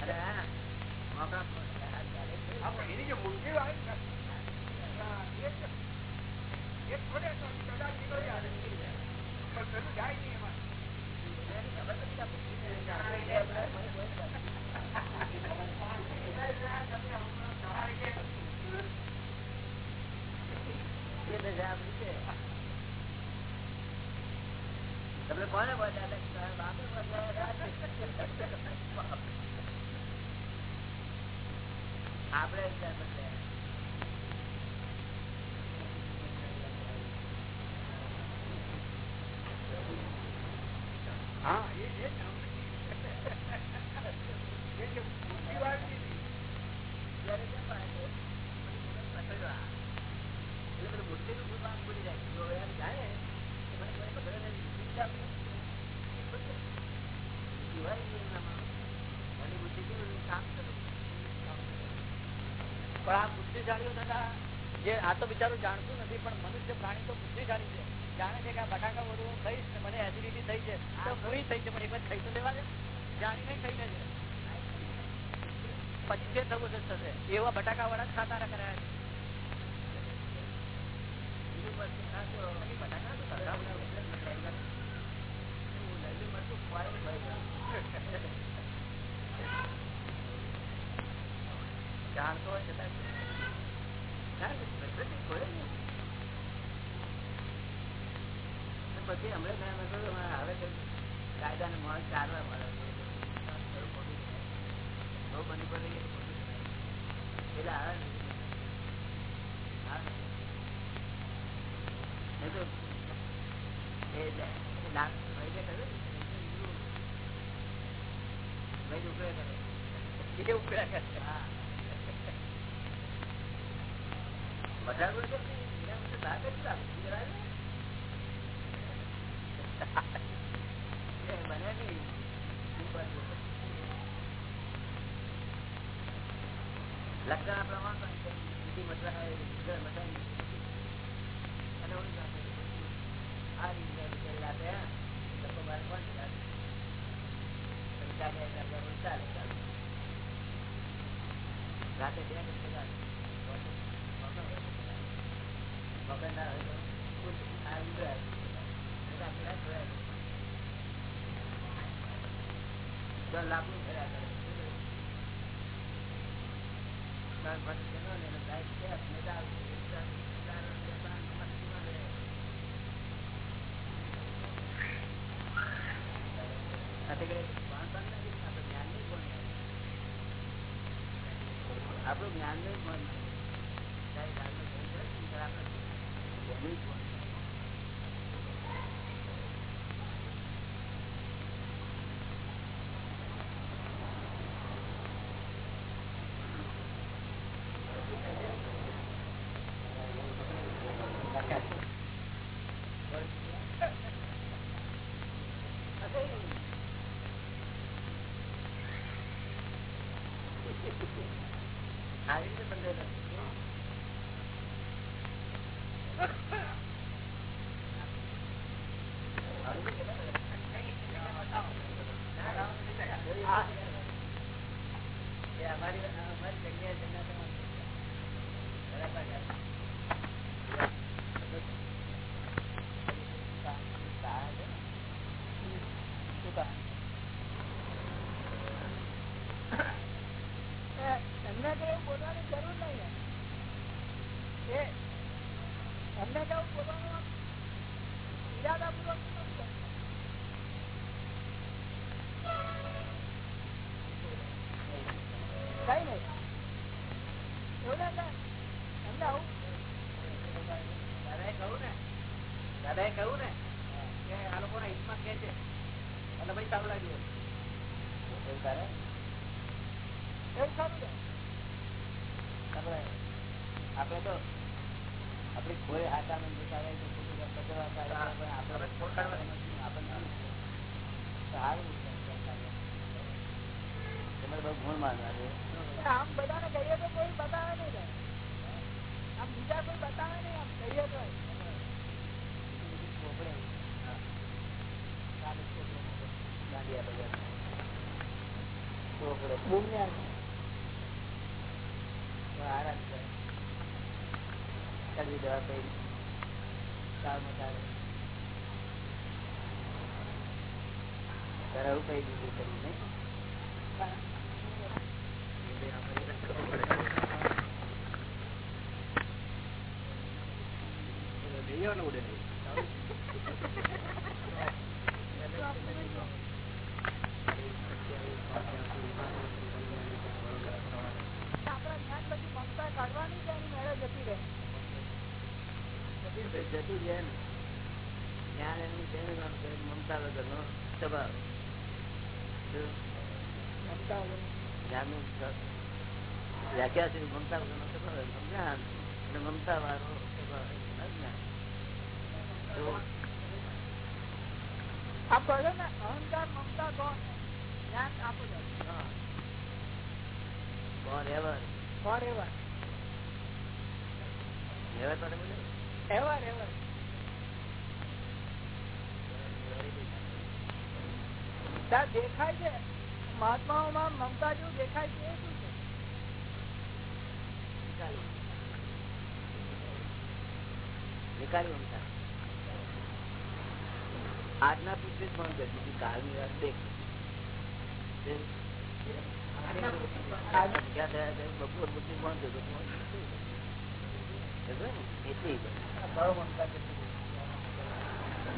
અરે હા. જે આ તો બિચારું જાણતું નથી પણ મનુષ્ય પ્રાણી તો બુદ્ધિશાળી છે. જાણે છે કે આ બટાકા વધુ હું ખાઈશ ને મને એસિડિટી થઈ છે. તો પૂરી થઈ છે પણ એક જ ખાઈ તો લેવા દે. જાણીને ખાઈ લેજે. પછી જે થવું થશે. એવા બટાકા વાળા જ ખાતા કરાયા છે. બટાકા la અમારી અમારી જગ્યાએ જન્નત ચાલી દેવા કઈ સારું તારે એવું કઈ બીજું કર્યું નહીં ઉડે નહીં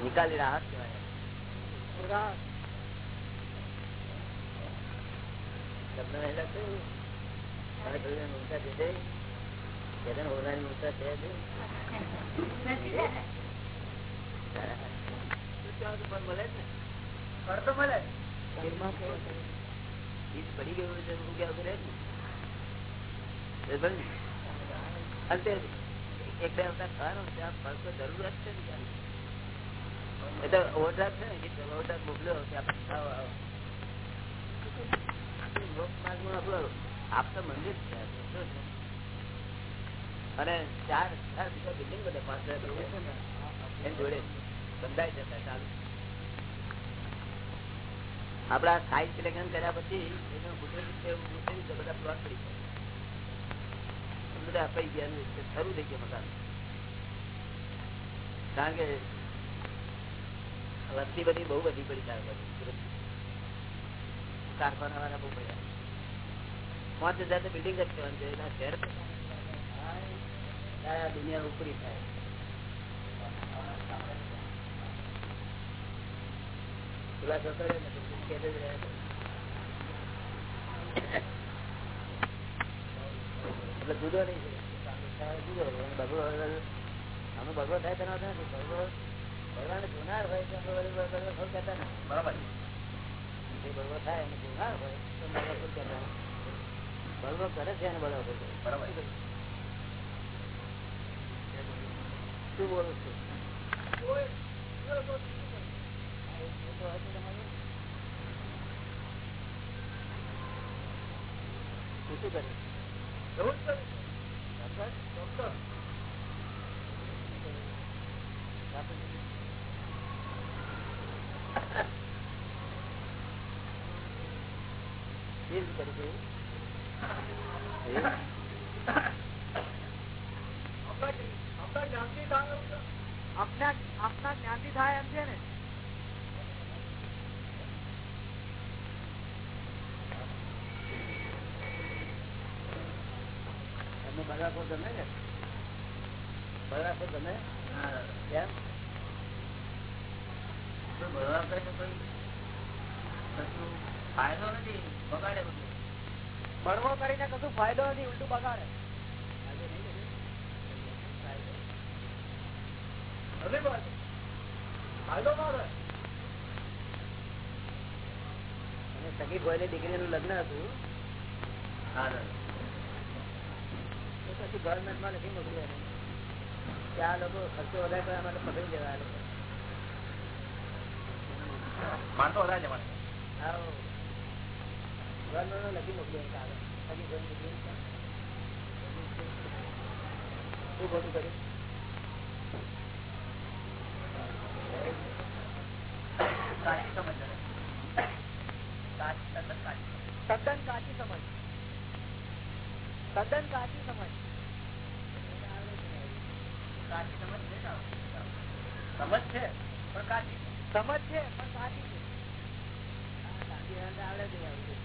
نکالا نو بولے بولے بیٹھ پڑی گیے ایک پڑھ تو ضرور આપડા સાઈટ સિલેક્શન કર્યા પછી એનો ગુજરાતી બધા પ્લોટ થઈ ગયા. બધા અપાઈ ગયા શરૂ થઈ ગયા મકાન કારણ કે વસ્તી બધી બહુ બધી પડી ચાર કારખાના વાળા બહુ પડ્યા પાંચ હજાર તો બિલ્ડિંગ જ કહેવાનું દુનિયા ઉપરી થાય. એટલે જુદો નહીં. જુદો. બગડો અમે બગડો થાય તેના બગડો ભગવાન ગુનાર હોય તો આપણે વળી બગડો ફળ કહેતા ને બરાબર. જે બગડો થાય અને ગુનાર હોય તો બગડો કહેતા ને કરે છે એને કરે બરાબર. શું બોલું છું? શું કરે જવું જ. ડોક્ટર ડોક્ટર આપણા આપણા જ્ઞાનથી થાય એવું છે. આપના થાય એમ છે? ને એમને બગાડો ગમે ને બગાડો ગમે કેમ ફાયદો નથી? બગાડે બધું. બળવો કરીને કશું ફાયદો નથી ઉલટું બગાડે. સગી ભાઈ ની દીકરી ના લગ્ન હતું. પછી ગવર્મેન્ટમાં નથી મોકલ્યું ત્યાં આ લોકો ખર્ચો વધારે કરવા માટે પકડી લેવા લોકો માણસો વધારે જવાના આવો ગવર્મેન્ટમાં નથી મોકલ્યું એને કાગળ. સગી ભાઈની દીકરીને ક્યાં? શું ખોટું કર્યું સાચી સમજ છે. સાચી, તદ્દન સાચી. તદ્દન સાચી સમજ તદ્દન સાચી સમજ સાચી સમજ છે ને? સમજ છે પણ કાચી સમજ છે પણ સાચી છે સાચી વાત આવડે છે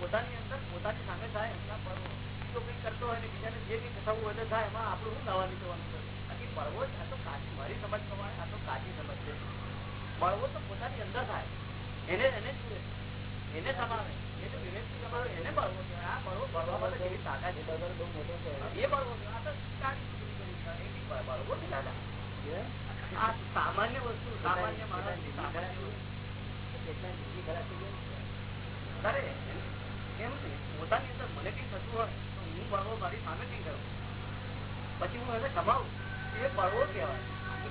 પોતાની એમના બીજો કઈ કરતો હોય ને બીજાને જે કઈ થવું હોય તો થાય, એમાં આપણું શું નવા નીકળવાનું છે? બાકી જ, આ તો કાચી, મારી સમજ પ્રમાણે આ તો કાચી સમજ છે. તો પોતાની અંદર થાય. એને એને જ એને સમાવે. સામાન્ય વસ્તુ સામાન્ય પોતાની અંદર મને કઈ થતું હોય તો હું બળવો મારી સામે કઈ કરું પછી હું એને સમાવું એ બળવો કહેવાય.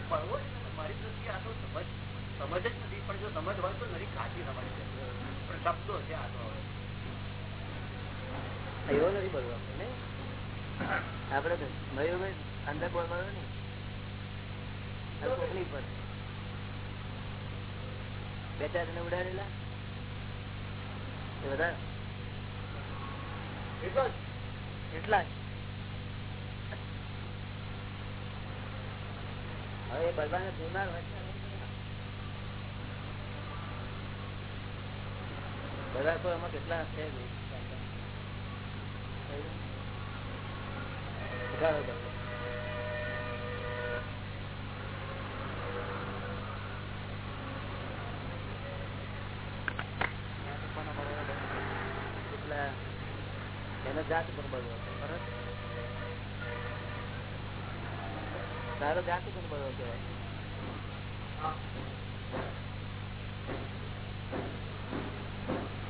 બળવો મારી દ્રષ્ટિએ આ તો સમજ સમજ જ નથી પણ જો સમજ હોય તો નરી કાચી સમજ છે. પણ શબ્દો છે આ તો એવો નથી બોલવો ને આપડે તો મયુર અંદર બોલવાનો ને. કોકની પર. બે ચાર જણા ઉડાડેલા. બધા? એટલા જ. હવે એ બીમાર હોય બધા તો એમાં કેટલા. કેટલા એનો જાત પણ બળવો છે તારો જાત પણ બળવો કહેવાય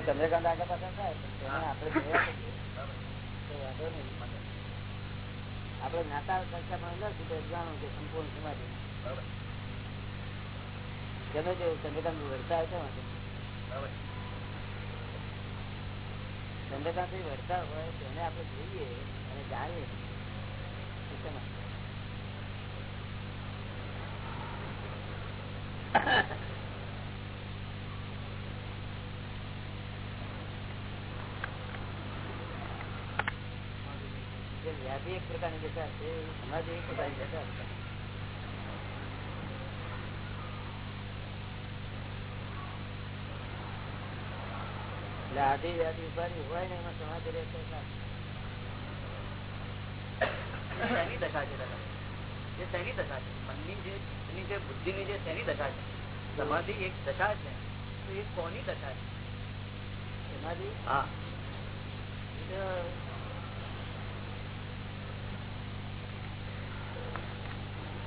ચંદ્રકાંત આગળ પાછળ થાય આપણે જોયા કરીએ. તો વાંધો નહીં. આપણે જ્ઞાતા દશામાં નથી તો જાણવું કે સંપૂર્ણ સમાધિ. ગમે તે ચંદ્રકાંત વરસાદ છે ચંદ્રકાંત વરસાદ હોય તેને આપણે જોઈએ અને જાણીએ? જે વ્યાધિ એક પ્રકારની દશા છે સમાધિ એક પ્રકારની દશા છે એટલે આધિ વ્યાધિ ઉપાધિ હોય ને એમાં સમાધિ રહેશે શેની દશા છે દાદા એ શેની દશા છે મનની જે એની જે બુદ્ધિની જે શેની દશા છે સમાધિ એક દશા છે તો એ કોની દશા છે સમાધિ હા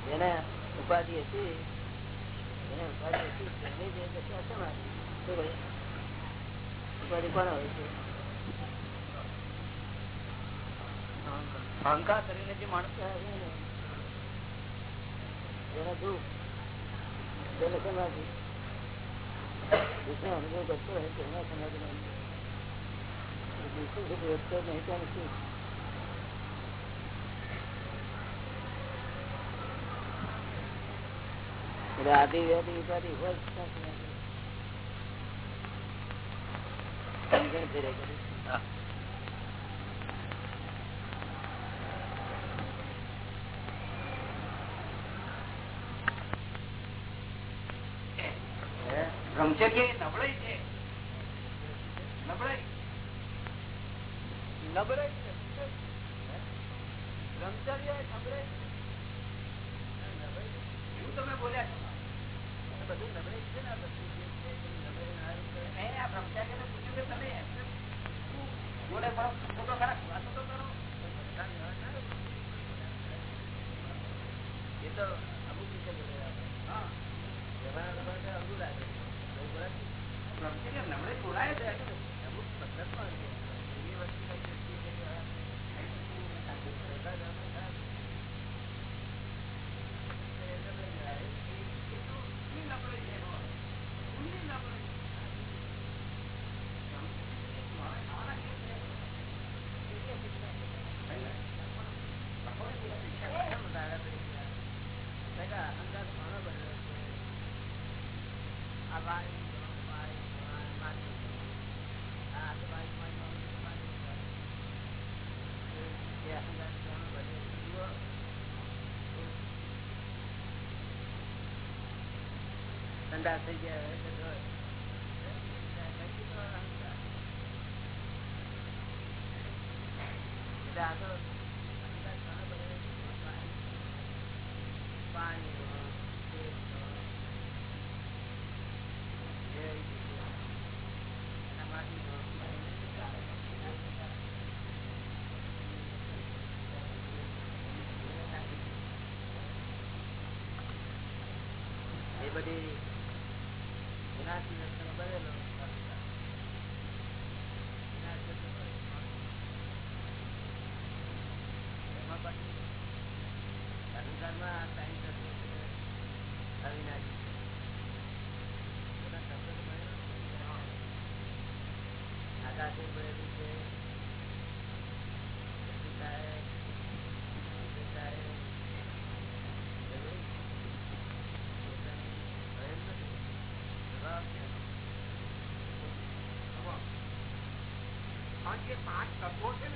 એ તો જેને ઉપાધિ હતી, એને ઉપાધિ હતી જે દશા સમાધિ ઉપાધિ કોણ હોય છે? અહંકાર કરીને જે માણસ જેને દુઃખ તેને સમાધિ દુઃખનો અનુભવ કરતો હોય તેના સમાધિ દુઃખ નહીં, ત્યાં શું એટલે આદિ વ્યાધિ ઉપાધિ હોય જ ત્યાં સમાધિ. સમજણ ફેરે કરી. હા. હે? બ્રહ્મચર્ય એ નબળાઈ છે નબળાઈ નબળાઈ છે બ્રહ્મચર્ય એ નબળાઈ છે. એવું તમે બોલ્યા છો આ બધું નબળાઈ છે ને આ બધું જે છે એ નબળાઈ ના રીતે મેં આ બ્રહ્મચાર્યને પૂછ્યું કે તમે એમને જોડે પણ ખોટો ખરા ખુલાસો તો કરો એ તો અમુક રીતે બોલે હા વ્યવહાર માટે અઘરું લાગે બહુ બરાબર છે. બ્રહ્મચર્ય નબળાઈ બોલાય છે અમુક મતલબમાં છે. એવી વસ્તુ કઈ છે કે આ બધા જ આપણે થાય. એ નબળાઈ કહેવાય. ઊંડી નબળાઈ છે એનો. ઊંડી નબળાઈ. કેમ દાડા પડી ગયા? મેં કહ્યું, અહંકાર ઘણો બધો છે. આ વાણી, વાણી, વાણી, માની. આ આજુબાજુ વાણી, વાણી, માની. એ અહંકાર ઘણો બધો છે. જુઓ, ઠંડા થઈ ગયા હોય તો જો. નથી તો અહંકાર. એટલે આ તો અહંકાર ઘણો બધો છે. પાણીનો, તેલનો, જય એના માટીનો એ બધી વિનાશી લક્ષણો બનેલો વિનાશ બધો બનેલો. એમાં પછી અહંકારમાં ટાઈમ થતો છે અવિનાશી છે. એના શબ્દો તો બનેલો છે. આકાશે પડેલું છે પિતાએ, પિતાએ, બધું પોતાની ભરેલ નથી. સ્વભાવ છે એનો. આ જે પાંચ તત્વો છે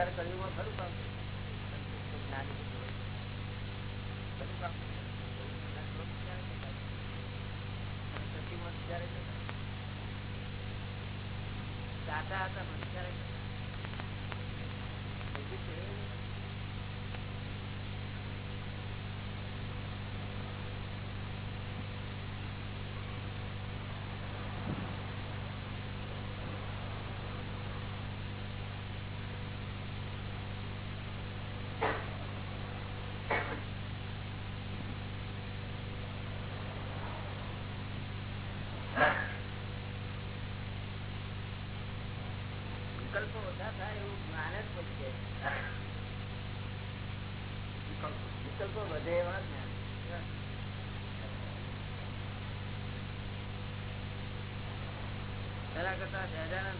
અત્યારે કર્યું ખરું કામ? ખરું કામ? દાદા હતા ત્યારે કરતા સહેજાનંદ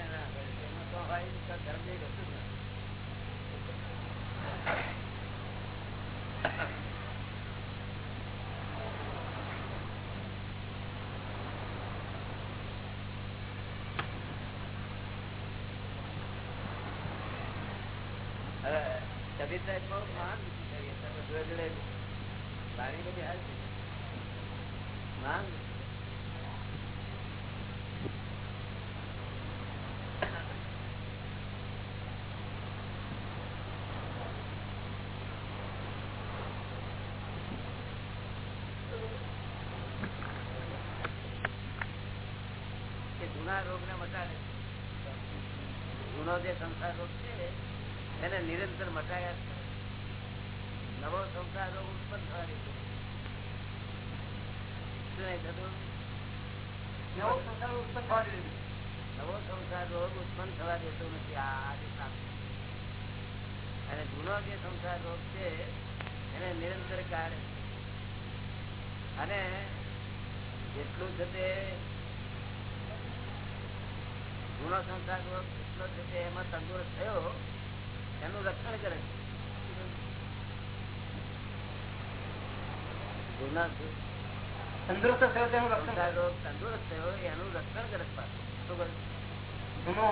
જુના રોગ ને વધારે. ગુનો જે સંસાર રોગ એને નિરંતર મટાયા નવો સંસાર ઉત્પન્ન થવા દીધો નવો સંસાર ઉત્પન્ન નવો સંસાર રોગ ઉત્પન્ન થવા દેતો નથી. આજે અને જૂનો જે સંસાર રોગ છે એને નિરંતર કાઢે અને જેટલું છે તે જૂનો સંસાર રોગ જેટલો છે તે એમાં તંદુરસ્ત થયો એનું રક્ષણ કરે છે. તંદુરસ્ત થયો તેનું રક્ષણ રોગ તંદુરસ્ત થયો એનું રક્ષણ કરે પાછું. શું કરે? જૂનો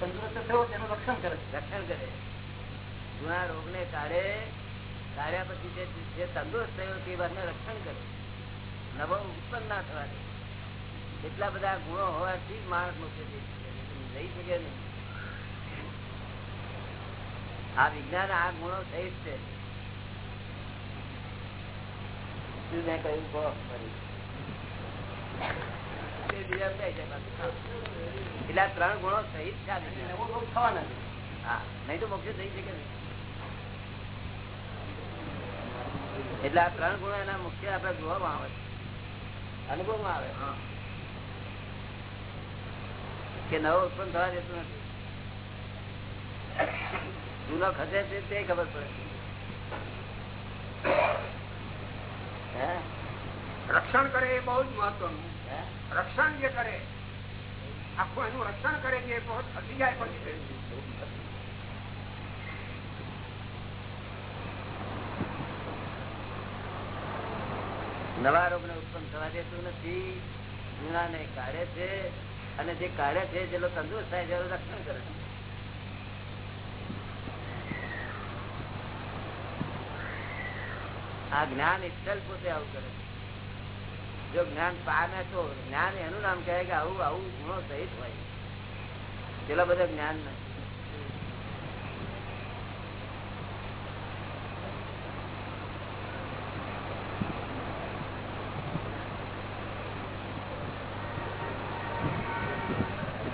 તંદુરસ્ત થયો તેનું રક્ષણ કરે રક્ષણ કરે જૂના રોગ ને કાઢે કાઢ્યા પછી જે તંદુરસ્ત થયો તે વાતને રક્ષણ કરે નવો ઉત્પન્ન ના થવા દે એટલા બધા ગુણો હોવાથી માણસ શકે જઈ શકે નહીં. આ વિજ્ઞાન આ ગુણો સહિત છે. શું મેં કહ્યું? કહો ફરી. તે બીજા બે છે એટલે આ ત્રણ ગુણો સહિત છે હા નહીં તો મોક્ષે થઈ શકે નહીં એટલે આ ત્રણ ગુણો એના મુખ્ય આપડે જોવામાં આવે છે. અનુભવમાં આવે. કે નવો ઉત્પન્ન થવા દેતું નથી. જૂનો ખસે છે તે ખબર પડે. રક્ષણ કરે એ બહુ જ મહત્વનું. રક્ષણ જે કરે આખું એનું રક્ષણ કરે છે એ બહુ ખસી જાય પછી નવા રોગ ને ઉત્પન્ન થવા દેતું નથી જૂના ને કાઢે છે અને જે કાઢે છે જે તંદુરસ્ત થાય છે રક્ષણ કરે છે. આ જ્ઞાન ઇટલ પોતે આવું કરે જો જ્ઞાન પામે તો જ્ઞાન એનું નામ કહે કે આવું આવું ગુણો સહિત હોય. પેલા બધા જ્ઞાન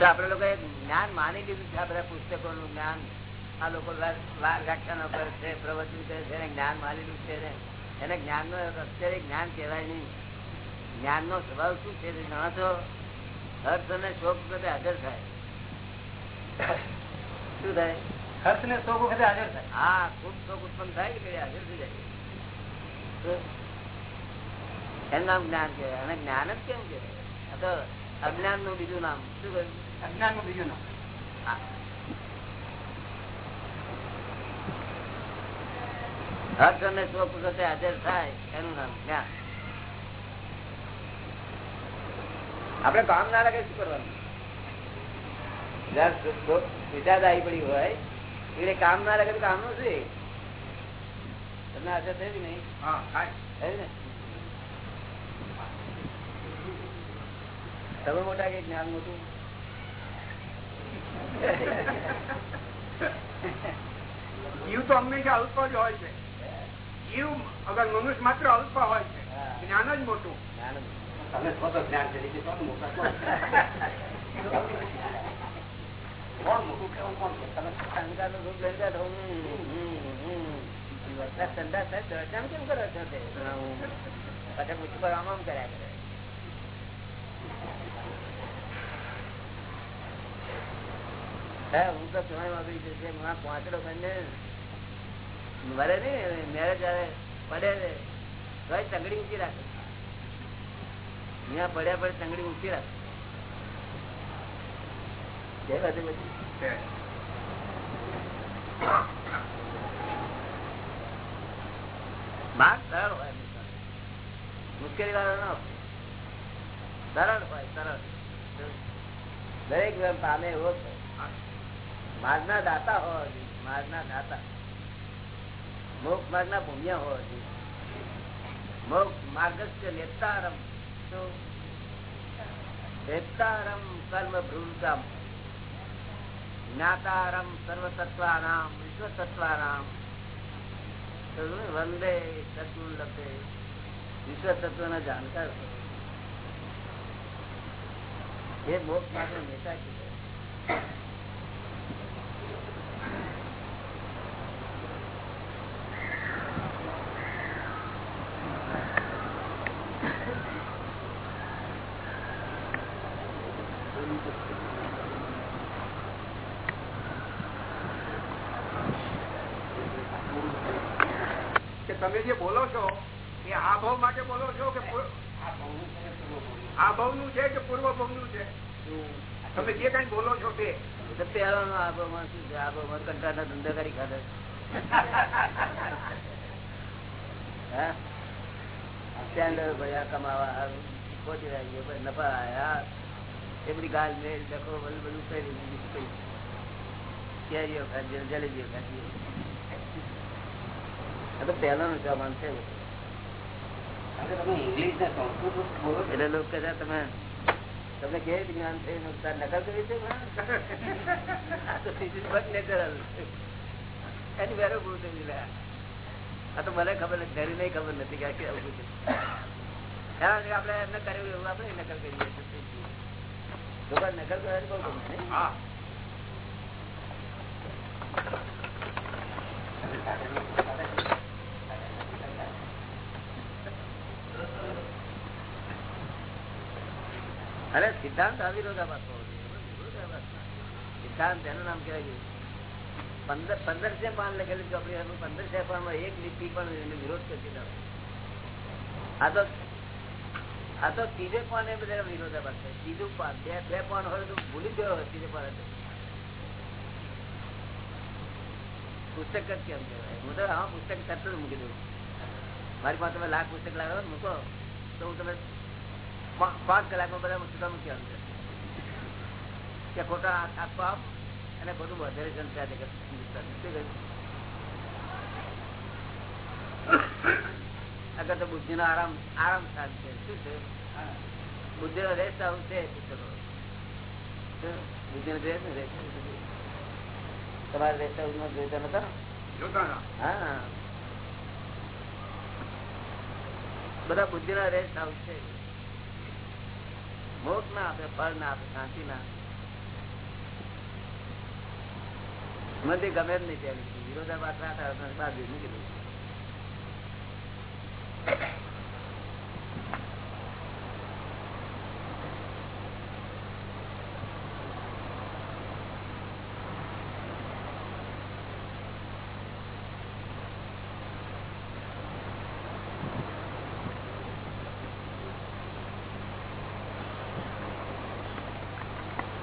આપડે લોકો જ્ઞાન માની લીધું છે, આ બધા પુસ્તકો નું જ્ઞાન. આ લોકો વ્યાખ્યાનો કરે છે, પ્રવચન કરે છે જ્ઞાન માની લીધું છે. એને જ્ઞાન નો અત્યારે જ્ઞાન કહેવાય નહીં. જ્ઞાન નો સ્વભાવ શું છે જાણો છો? હર્ષ અને શોક વખતે હાજર થાય. શું થાય? હર્ષ ને શોક વખતે હાજર થાય. હા ખૂબ શોક ઉત્પન્ન થાય કે હાજર થઈ જાય. એનું નામ જ્ઞાન કહેવાય. અને જ્ઞાન જ કેમ કહેવાય? તો અજ્ઞાનનું બીજું નામ. શું કહ્યું? અજ્ઞાનનું બીજું નામ. હર્ષ અને વખતે હાજર થાય એનું નામ જ્ઞાન આપડે કામ ના લાગે શું કરવાનું? આવી પડી હોય એટલે કામ ના લાગે તો કામનું છે. તમને હાજર થઈ નહીં? તમે મોટા કે જ્ઞાન મોટું? જીવ તો હંમેશા અલ્પ જ હોય છે. જીવ અગર મનુષ્ય માત્ર અલ્પ હોય છે જ્ઞાન જ મોટું. તમે છો તો જ્ઞાન તરીકે છો તો મોટા છો. કોણ મોટું કેવું કોણ છે? તમે રૂપ લઈ કેમ કરો છો તે? પાછા પૂછ પર આમ આમ કર્યા કરે. હા તો તમારી વાપરી છે. કે હું આ પાંચડો બંને મરે નઈ મેરેજ આવે પડે ભાઈ તોય તંગડી ઊંચી રાખે. અહીંયા પડ્યા પડે તંગડી ઊંચી રાખે. માર્ગ સરળ હોય મુશ્કેલી વાળો ન સરળ હોય સરળ. દરેક પામે એવો માર્ગ ના દાતા હોવા જોઈએ માર્ગના દાતા. મોક્ષ માર્ગના ભૂમિયા હોવા જોઈએ મોક્ષ માર્ગ નેતારમ કર્મ ભ્રુતામ જ્ઞાતારમ સર્વતત્વાનામ, વિશ્વતત્વાનામ. વંદે તત્વ લપે વિશ્વ તત્વ ના જાણકાર. એ મોક્ષ માર્ગ નેતા છે તમે જે બોલો છો એ આ ભાવ માટે બોલો છો કે પૂર્વ- આ ભાવનું છે કે પૂર્વ ભાવનું છે તમે જે કઈ બોલો છો તે તો પહેલાનો આબોમાં શું છે આબોમાં કંટાળના ધંધા કરી ખાધા હા સ્ટેન્ડર ભર્યા કમાવા હારું, પહોંચી રહ્યા છીએ, પછી નફા આયા એ બધી ગાલ મેલ ડખો બધું બધું કરી બીજું શું છે. તમે જે કઈ બોલો છો તે. પહેલાનો સામાન છે એટલે લોકો છે, તમે તમને કે જ્ઞાન છે નુકસાન નકલ કરી છે આ તો. એની વેરો ગુરુ આ તો મને ખબર નથી ઘરે નહીં ખબર નથી કે આ છે. કારણ કે આપણે એમને કર્યું એવું આપણે નકલ કરીએ. લોકો નકલ કરવાની બહુ ગમે અરે સિદ્ધાંત અવિરોધાભાસ. સિદ્ધાંત એનું નામ કહેવાય પંદર પંદર છે પાન લખેલી ચોપડી હતું પંદરસે પાનમાં એક લીટી પણ એનો વિરોધ કરતી આ તો આ તો ત્રીજે પાન એ બધા વિરોધાભાસ થાય ત્રીજું પાન બે બે પાન હોય તો ભૂલી ગયો હોય ત્રીજે પાન. પુસ્તક જ કેમ કહેવાય? હું તો હા પુસ્તક તરત જ મૂકી દઉં. મારી પાસે તમે લાખ પુસ્તક લાવો ને મૂકો. તો હું તમે પાંચ કલાકમાં બધા પુસ્તકો મૂકી આવું છું. ખોટા હાથ આપો અને બધું વધારે કહ્યું? આગળ તો બુદ્ધિ નો આરામ આરામ સ્થાન છે. શું છે? બુદ્ધિ નો રેસ આવું છે. બુદ્ધિ નો રેસ ને. તમારે રેસ આવું જોઈતા નતા હા. બધા બુદ્ધિ ના રેસ આવું છે. મોક્ષ ના આપે, ફળ ના આપે, શાંતિ ના. મને ગમે જ નહીં ત્યાં વિરોધાભાસ રાખ બાજુ મૂકી દઉં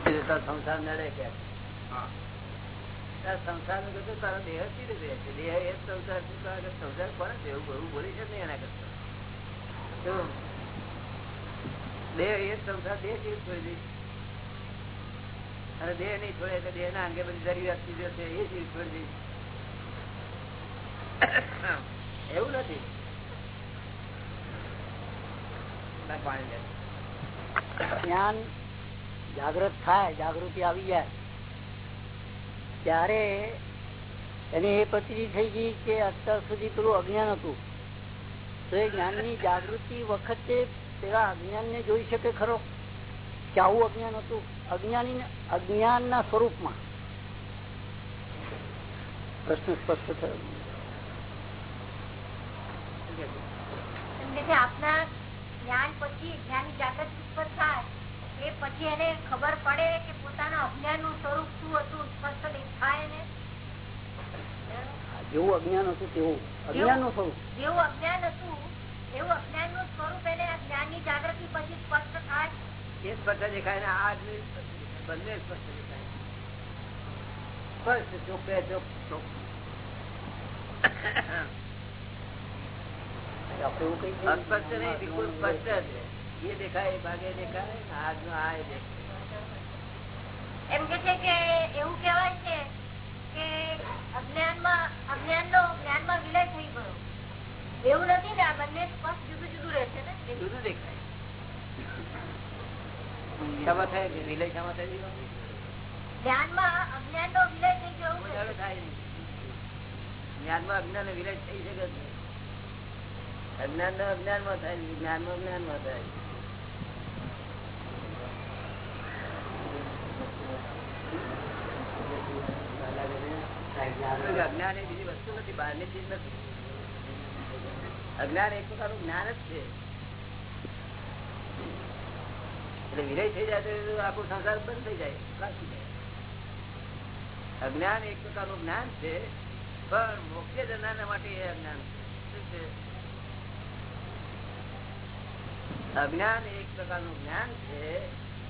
એ તો સંસાર નડે કે. સંસારનું કીધું તારો દેહ સી રીતે છે? દેહ એ સંસાર છે તો આગળ સંસાર કોને છે? એવું એવું બોલી છે એના કરતા. દેહ એ સંસાર દેહ કેવી છોડી દઈશ અને દેહ નહીં છોડે એટલે દેહ ના અંગે બધી જરૂરિયાત ચીજો છે એ ચીજ છોડી દઈશ એવું નથી. પાણી જ્ઞાન જાગૃત થાય, જાગૃતિ આવી જાય. ત્યારે એને એ પછી થઈ ગઈ કે અત્યાર સુધી પેલું અજ્ઞાન હતું. તો એ જ્ઞાનની જાગૃતિ વખતે પેલા અજ્ઞાન ને જોઈ શકે ખરો. કે આવું અજ્ઞાન હતું. અજ્ઞાની અજ્ઞાન ના સ્વરૂપમાં. પ્રશ્ન સ્પષ્ટ થયો. આપના જ્ઞાન પછી જ્ઞાન જાગૃતિ ઉત્પન્ન થાય. એ પછી એને ખબર પડે કે પોતાના અજ્ઞાનનું સ્વરૂપ શું હતું સ્પષ્ટ દેખાય ને જેવું અજ્ઞાન હતું તેવું. અજ્ઞાનનું સ્વરૂપ. જેવું અજ્ઞાન હતું એવું અજ્ઞાનનું સ્વરૂપ એને જ્ઞાનની જાગૃતિ પછી સ્પષ્ટ થાય. એ સ્પષ્ટ દેખાય ને આ. બંને સ્પષ્ટ દેખાય. સ્પષ્ટ ચોખ્ખે ચોખ્ખ. આપણે એવું કઈ સ્પષ્ટ નહીં બિલકુલ સ્પષ્ટ છે એ દેખાય ભાગે દેખાય આજનો આ દેખાય. એમ કે છે કે એવું કહેવાય છે કે અજ્ઞાનમાં અજ્ઞાન નો જ્ઞાનમાં વિલય થઈ ગયો. એવું નથી ને આ બંને સ્પષ્ટ જુદું જુદું રહે છે ને? જુદું દેખાય. શામાં થાય વિલય શામાં થાય? જ્ઞાનમાં અજ્ઞાન નો વિલય થઈ ગયો એવું કોઈ થાય જ્ઞાનમાં અજ્ઞાન વિલય થઈ શકે જ અજ્ઞાન નો અજ્ઞાનમાં થાય જ્ઞાન નો જ્ઞાનમાં થાય. અજ્ઞાન એ બીજી વસ્તુ નથી બહારની ચીજ નથી. અજ્ઞાન એક પ્રકારનું જ્ઞાન જ છે. એટલે વિલય થઈ જાય તો આખો સંસાર બંધ થઈ જાય અજ્ઞાન એક પ્રકારનું જ્ઞાન છે પણ મોક્ષે જનાર માટે એ અજ્ઞાન છે. અજ્ઞાન એક પ્રકારનું જ્ઞાન છે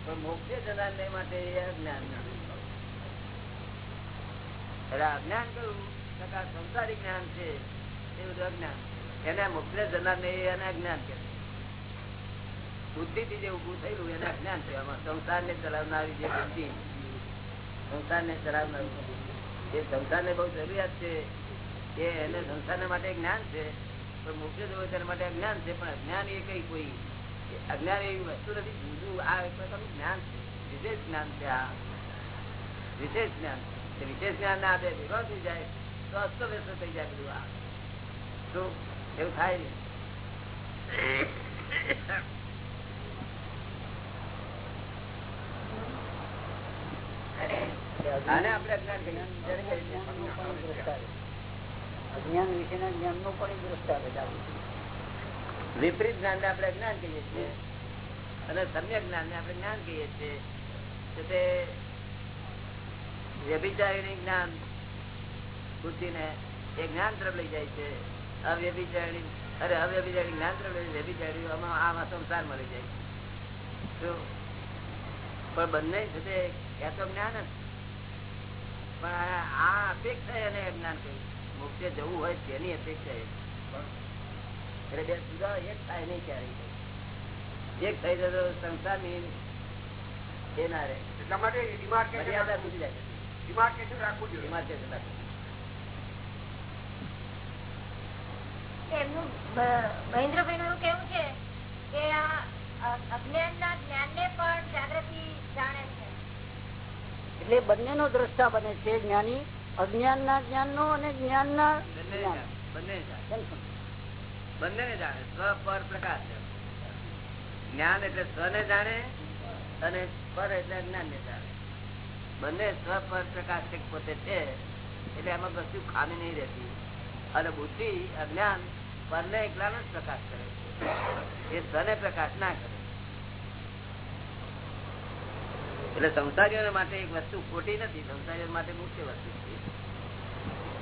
પણ મોક્ષે જનાર માટે એ અજ્ઞાન એને સંસાર ને ચલાવનારી જરૂરિયાત છે. એ એને સંસાર માટે જ્ઞાન છે. પણ મુખ્ય જવો માટે અજ્ઞાન છે. પણ અજ્ઞાન એ કઈ કોઈ અજ્ઞાન એવી વસ્તુ નથી. જુદું આ એક પ્રકારનું જ્ઞાન છે. વિશેષ જ્ઞાન છે આ. વિશેષ જ્ઞાન છે. વિશેષ જ્ઞાન ના આપે ભેગો થઈ જાય તો અસ્તવ્યસ્ત થઈ જાય બધું આ. શું એવું થાય આને આપણે અજ્ઞાન વિશેના જ્ઞાનનું પણ દ્રષ્ટા વિપરીત જ્ઞાન ને આપણે જ્ઞાન કહીએ છીએ. અને સમ્યક જ્ઞાન ને આપણે જ્ઞાન કહીએ છીએ. તે જ્ઞાન બુદ્ધિ ને એ જ્ઞાન તરફ લઈ જાય છે અવ્યભિચારી અરે અવ્યભિચારી જ્ઞાન તરફ લઈ વ્યભિચારી આમાં આમાં સંસાર મળી જાય? પણ બંને છે તે એ તો જ્ઞાન જ. પણ આ- અપેક્ષા એને જ્ઞાન કહ્યું મુક્તિ જવું હોય તેની અપેક્ષા એ એટલે બે જુદા એક થાય નહીં ક્યારેય. એક થઈ જતો તો સંસારની એ ના રહે. એટલા માટે મર્યાદા જાય demarcation રાખવું જોઈએ. Demarcation રાખવું. એમનું મહેન્દ્રભાઈ નું કેવું છે કે આ અજ્ઞાન ના જ્ઞાન ને પણ જાગૃતિ જાણે છે. એટલે બંને નો દ્રષ્ટા બને છે જ્ઞાની અજ્ઞાન ના જ્ઞાન નો અને જ્ઞાન. ના બંને બંને જાણે જાણે સ્વ પર પ્રકાશ છે. જ્ઞાન એટલે સ્વ ને જાણે અને પર એટલે અજ્ઞાન ને જાણે. બંને સ્વ પોતે છે, એટલે એમાં કશું ખામી નહીં રહેતી. અને બુદ્ધિ, અજ્ઞાન પરને એકલાનો જ પ્રકાશ કરે છે. એ સ્વને પ્રકાશ ના કરે. એટલે સંસારીઓ માટે એક વસ્તુ ખોટી નથી, સંસારીઓ માટે મુખ્ય વસ્તુ છે.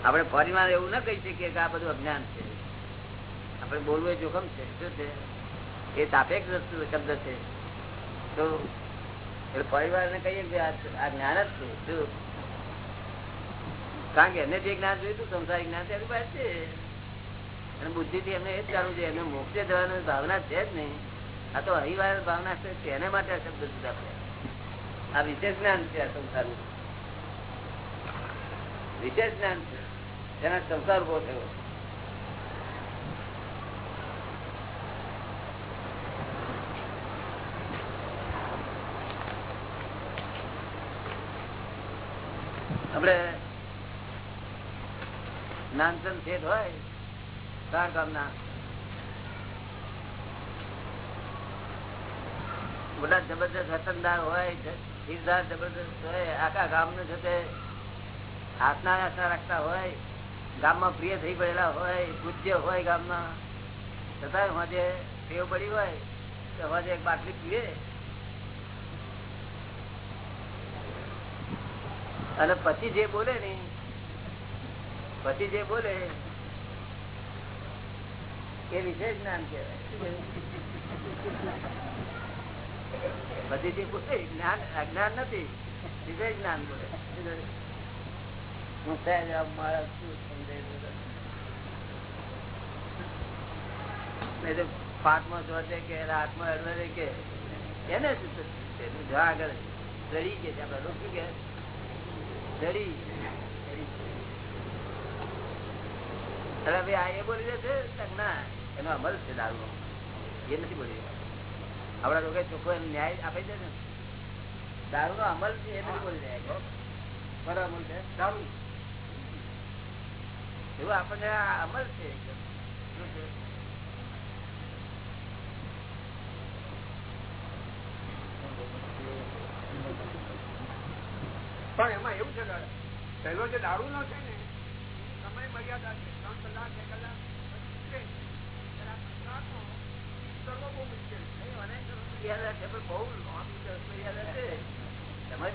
આપણે ફરીમાં એવું ના કહી શકીએ કે આ બધું અજ્ઞાન છે. આપણે બોલવું એ જોખમ છે. શું છે? એ સાપેક્ષ વસ્તુ, શબ્દ છે. તો પરિવાર ને કહીએ કે આ જ્ઞાન જ છે કારણ કે એને જે જ્ઞાન જોયું સંસારિક જ્ઞાન તેની પાસે છે. અને બુદ્ધિ થી એમને એ જ જાણવું છે, એમને મોક્ષે જવાની ભાવના છે જ નહીં. આ તો હરિવાર ભાવના છે, તેને માટે આ શબ્દ જુદા પડ્યા. આ વિશેષ જ્ઞાન છે આ સંસારનું. વિશેષ જ્ઞાન છે. તેના સંસાર ઊભો થયો. આપડે નાનચંદ શેઠ હોય ચાર ગામના. બધા જબરદસ્ત વતનદાર હોય ધીરદાર જબરદસ્ત હોય, આખા ગામ છે તે હાથના આસના રાખતા હોય, ગામમાં પ્રિય થઈ પડેલા હોય, પૂજ્ય હોય ગામમાં. છતાં હોજે ટેવ પડી હોય, તો હોજે એક બાટલી પીએ અને પછી જે બોલે ને, પછી જે બોલે, એ વિશેષ જ્ઞાન કહેવાય. પછી જે બોલે જ્ઞાન અજ્ઞાન નથી વિશેષ જ્ઞાન બોલે. હું આમ મારા શું સમજાય પાઠમાં જોશે કે હાથમાં અડવે કે, એને શું આગળ રડી કે છે આપડે રોકી ગયા. કે લડી અરે ભાઈ આ એ બોલી છે ના એનો અમલ છે દારૂ એ નથી બોલી આપડા લોકો ચોખ્ખો એનો ન્યાય આપે છે. ને દારૂ નો અમલ છે એ નથી બોલી રહ્યા. બરાબર. અમલ છે. દારૂ. એવું આપણને અમલ છે એકદમ. શું છે પણ એમાં એવું છે પહેલો જે દારૂ નો છે ને સમય મર્યાદા છે ત્રણ કલાક બે કલાક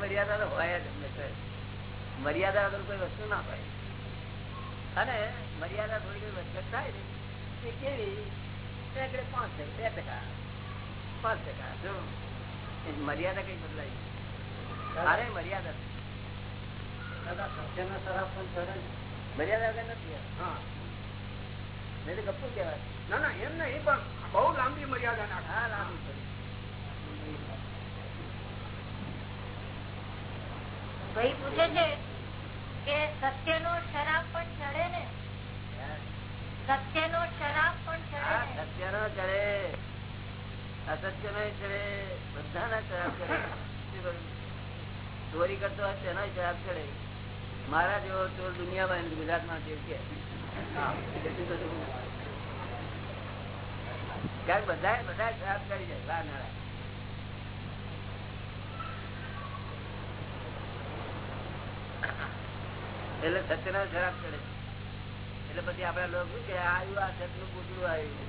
મર્યાદા હોય મર્યાદા વગર કોઈ વસ્તુ ના હોય. અને મર્યાદા થોડી કઈ વસ્તુ થાય ને એ કેવી? સેંકડે પાંચ બે ટકા. પાંચ ટકા. જો મર્યાદા કઈ બદલાય અરે મર્યાદા મર્યાદા વગર નથી હા. નહીં તો કહેવાય. ના ના એમ નહીં પણ બહુ લાંબી મર્યાદા નાખે. હા લાંબી ભાઈ પૂછે છે કે સત્યનો શરાબ પણ ચડે ને? સત્યનો શરાબ પણ ચડે ને? સત્ય નો ચડે. અસત્ય નો ચડે. બધાના શરાબ ચડે. ચોરી કરતો હોય તેનો શરાબ ચડે. મારા જેવો ચોર દુનિયામાં ગુજરાતમાં જેવ કે ક્યાંક બધા બધા શરાબ કરી જાય વાર નાળા એટલે સત્ય નો કરે એટલે પછી આપડા લોકો કે આવ્યું આ સતનું પૂતળું આવ્યું.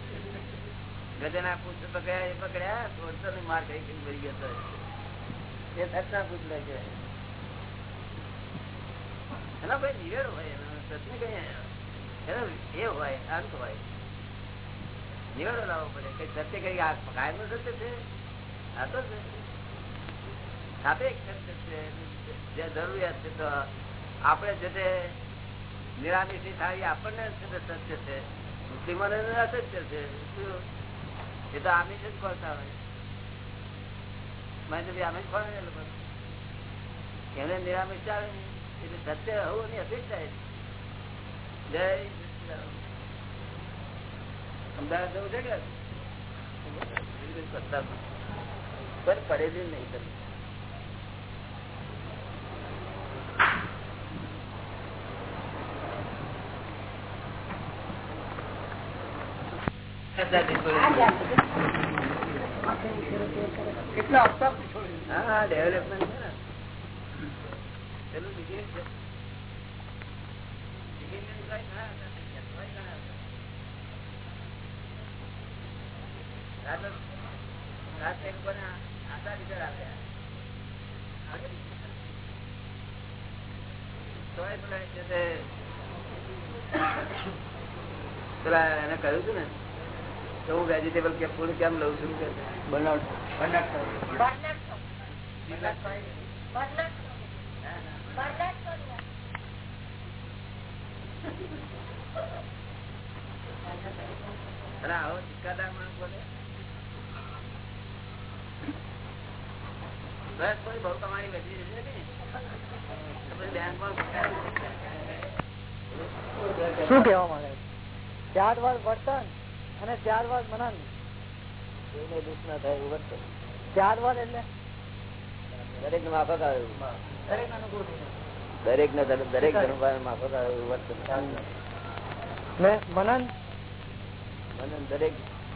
ગજના પૂછ પકડ્યા એ પકડ્યા તોડતો ને માર કઈ કઈ ભરી ગયો એ સતના પૂતળા છે એનો ભાઈ નિવેડો હોય, એનો કઈ એ હોય, અંત હોય. નિવેડો લાવવો પડે. કઈ સત્ય, કઈ આ કાયમ તો સાપેક્ષ છે. જે જરૂરિયાત છે, તો આપણે જે તે નિરામિષી થાય આપણને સત્ય છે. મુસ્લિમોને અસત્ય છે. એ તો આમિષ જ ખોલતા હોય. મેં તો આમિષ ખોલે એને નિરામિષ ચાલે ને એટલે સત્ય હોવું ની અપેક્ષા જય અમદાવાદ જવું છે કે? પણ પડેલી નહીં તમે કેટલા ડેવલપમેન્ટ છે ને પેલું beginning છે. Beginning થાય ઘણા હતા, થઈ ગયા, તોય ઘણા હતા. રાત રાત એક કોને આશા વિચાર પેલા તે પેલા એને કહ્યું હતું ને હું વેજીટેબલ કે ફૂડ કેમ લઉં છું કે બનાવ Bernard Shaw. Bernard Shaw. Bernard Shaw. અને આવો ચિક્કાદાર માણસ બોલે. બસ કોઈ બહુ કમાણી વધી જશે ને તો પછી બેંકમાં શું કેવા માંગે? ચાર વાર વર્તન અને ચાર વાર મનન. દુઃખ ના થાય એવું વર્તન. ચાર વાર એટલે? દરેક ને માફક આવ્યું દરેક ને દરેક ધર્મ માફક આવ્યું વર્તન મનન? મનન દરેક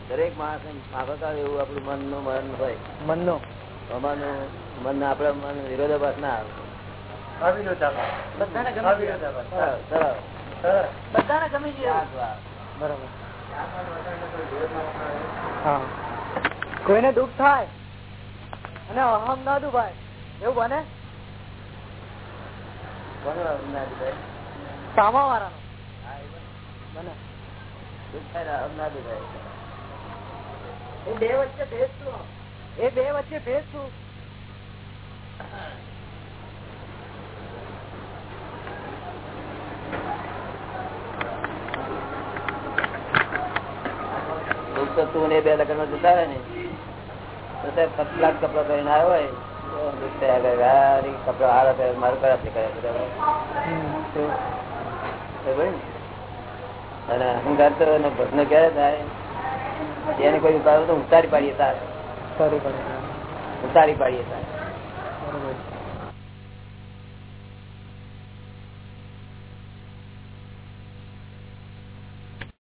દરેક માણસ માફક આવે એવું આપણું મનનું મરણ હોય. મનનો? અમારું મન આપડા મન વિરોધાભાસ ના આવે. બધાને ગમી. બરાબર. કોઈને દુઃખ થાય અને અહમ ના દુભાય. એવું બને? સામા વાળાનો બને. એ બે વચ્ચે ભેદ શું? એ બે વચ્ચે ભેદ શું? તો ને બે લગ્ન જતા રહે ને. તો તે કપડા પહેરીને આવ્યો હોય. કપડા હારા પહેરે મારું ખરાબ બરાબર? અને અહંકાર તો એને ભસ્મ ક્યારે થાય? એને કોઈ ઉતારો તો ઉતારી પાડીએ તાર. ઉતારી પાડીએ તાર.